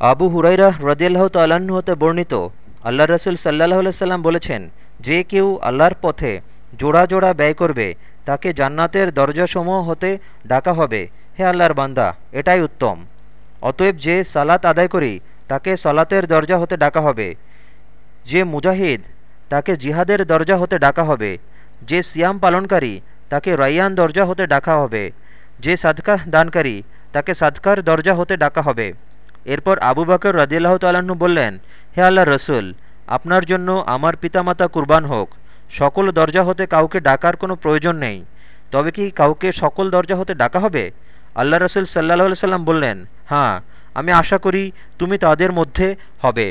আবু হুরাইরা রদিয়াল্লাহ তাল্লাহ্ন হতে বর্ণিত আল্লাহ রসুল সাল্লাহ সাল্লাম বলেছেন, যে কেউ আল্লাহর পথে জোড়া জোড়া ব্যয় করবে, তাকে জান্নাতের দরজাসমূহ হতে ডাকা হবে। হে আল্লাহর বান্দা, এটাই উত্তম। অতএব যে সালাত আদায় করি, তাকে সালাতের দরজা হতে ডাকা হবে। যে মুজাহিদ, তাকে জিহাদের দরজা হতে ডাকা হবে। যে সিয়াম পালনকারী, তাকে রাইয়ান দরজা হতে ডাকা হবে। যে সাদকাহ দানকারী, তাকে সাদকার দরজা হতে ডাকা হবে। এরপর আবু বাকর রাজিয়াল্লাহ তাল্লাহ্ন বললেন, হে আল্লাহ রসুল, আপনার জন্য আমার পিতামাতা কুরবান হোক। সকল দরজা হতে কাউকে ডাকার কোনো প্রয়োজন নেই। তবে কি কাউকে সকল দরজা হতে ডাকা হবে? আল্লাহ রসুল সাল্লাহ সাল্লাম বললেন হ্যাঁ আমি আশা করি তুমি তাদের মধ্যে হবে।